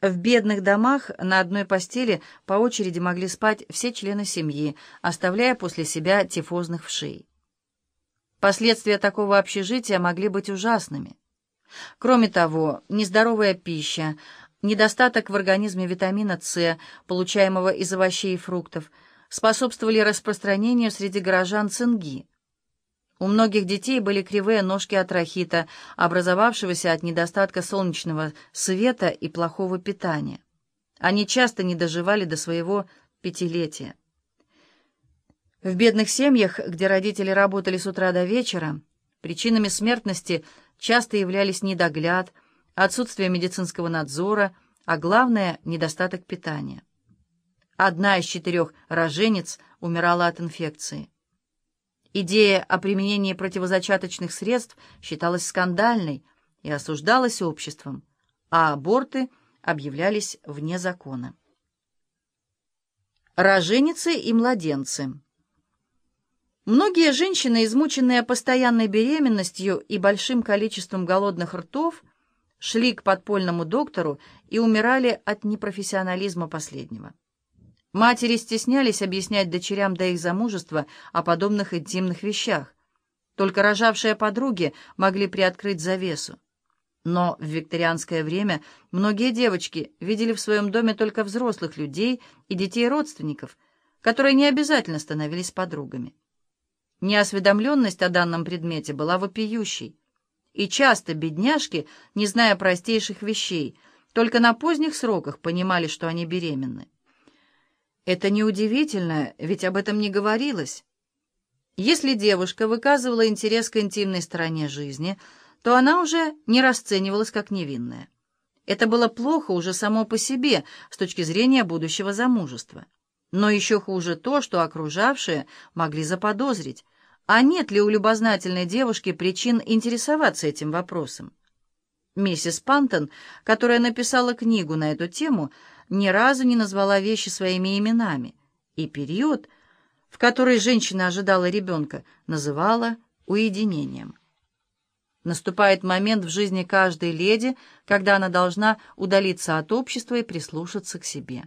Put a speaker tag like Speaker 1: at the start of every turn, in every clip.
Speaker 1: В бедных домах на одной постели по очереди могли спать все члены семьи, оставляя после себя тифозных вшей. Последствия такого общежития могли быть ужасными. Кроме того, нездоровая пища, недостаток в организме витамина С, получаемого из овощей и фруктов, способствовали распространению среди горожан цинги. У многих детей были кривые ножки от рахита, образовавшегося от недостатка солнечного света и плохого питания. Они часто не доживали до своего пятилетия. В бедных семьях, где родители работали с утра до вечера, причинами смертности часто являлись недогляд, отсутствие медицинского надзора, а главное – недостаток питания. Одна из четырех роженец умирала от инфекции. Идея о применении противозачаточных средств считалась скандальной и осуждалась обществом, а аборты объявлялись вне закона. Роженицы и младенцы Многие женщины, измученные постоянной беременностью и большим количеством голодных ртов, шли к подпольному доктору и умирали от непрофессионализма последнего. Матери стеснялись объяснять дочерям до их замужества о подобных интимных вещах. Только рожавшие подруги могли приоткрыть завесу. Но в викторианское время многие девочки видели в своем доме только взрослых людей и детей родственников, которые не обязательно становились подругами. Неосведомленность о данном предмете была вопиющей. И часто бедняжки, не зная простейших вещей, только на поздних сроках понимали, что они беременны. Это неудивительно, ведь об этом не говорилось. Если девушка выказывала интерес к интимной стороне жизни, то она уже не расценивалась как невинная. Это было плохо уже само по себе, с точки зрения будущего замужества. Но еще хуже то, что окружавшие могли заподозрить, а нет ли у любознательной девушки причин интересоваться этим вопросом. Миссис Пантон, которая написала книгу на эту тему, ни разу не назвала вещи своими именами, и период, в который женщина ожидала ребенка, называла уединением. Наступает момент в жизни каждой леди, когда она должна удалиться от общества и прислушаться к себе.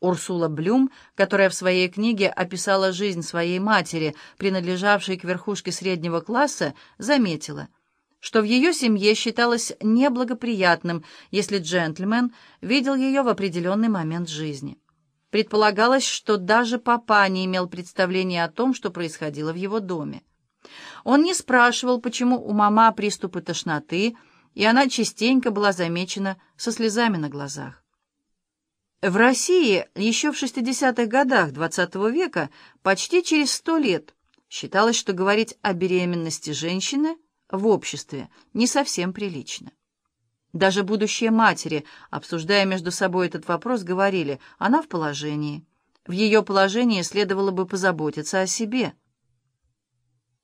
Speaker 1: Урсула Блюм, которая в своей книге описала жизнь своей матери, принадлежавшей к верхушке среднего класса, заметила – что в ее семье считалось неблагоприятным, если джентльмен видел ее в определенный момент жизни. Предполагалось, что даже папа не имел представления о том, что происходило в его доме. Он не спрашивал, почему у мама приступы тошноты, и она частенько была замечена со слезами на глазах. В России еще в 60-х годах XX -го века, почти через сто лет, считалось, что говорить о беременности женщины – в обществе не совсем прилично. Даже будущие матери, обсуждая между собой этот вопрос, говорили, она в положении. В ее положении следовало бы позаботиться о себе.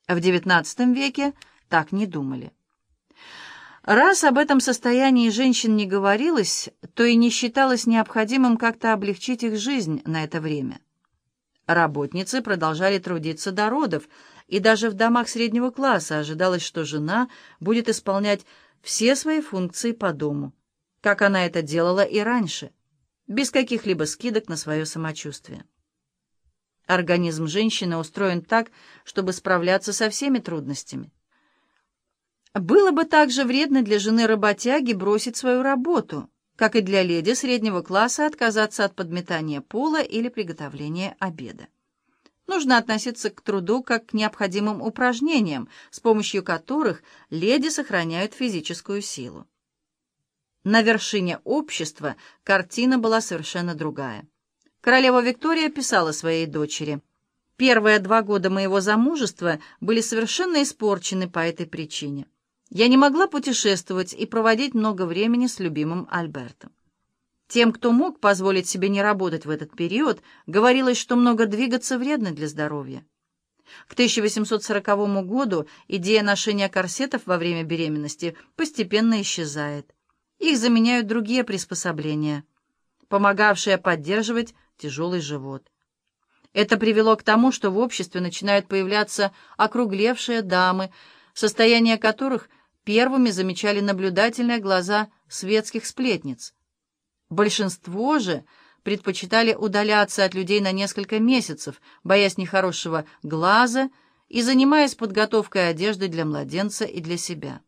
Speaker 1: В XIX веке так не думали. Раз об этом состоянии женщин не говорилось, то и не считалось необходимым как-то облегчить их жизнь на это время. Работницы продолжали трудиться до родов, и даже в домах среднего класса ожидалось, что жена будет исполнять все свои функции по дому, как она это делала и раньше, без каких-либо скидок на свое самочувствие. Организм женщины устроен так, чтобы справляться со всеми трудностями. Было бы также вредно для жены работяги бросить свою работу, как и для леди среднего класса отказаться от подметания пола или приготовления обеда. Нужно относиться к труду как к необходимым упражнениям, с помощью которых леди сохраняют физическую силу. На вершине общества картина была совершенно другая. Королева Виктория писала своей дочери, «Первые два года моего замужества были совершенно испорчены по этой причине. Я не могла путешествовать и проводить много времени с любимым Альбертом. Тем, кто мог позволить себе не работать в этот период, говорилось, что много двигаться вредно для здоровья. К 1840 году идея ношения корсетов во время беременности постепенно исчезает. Их заменяют другие приспособления, помогавшие поддерживать тяжелый живот. Это привело к тому, что в обществе начинают появляться округлевшие дамы, состояние которых первыми замечали наблюдательные глаза светских сплетниц – Большинство же предпочитали удаляться от людей на несколько месяцев, боясь нехорошего глаза и занимаясь подготовкой одежды для младенца и для себя.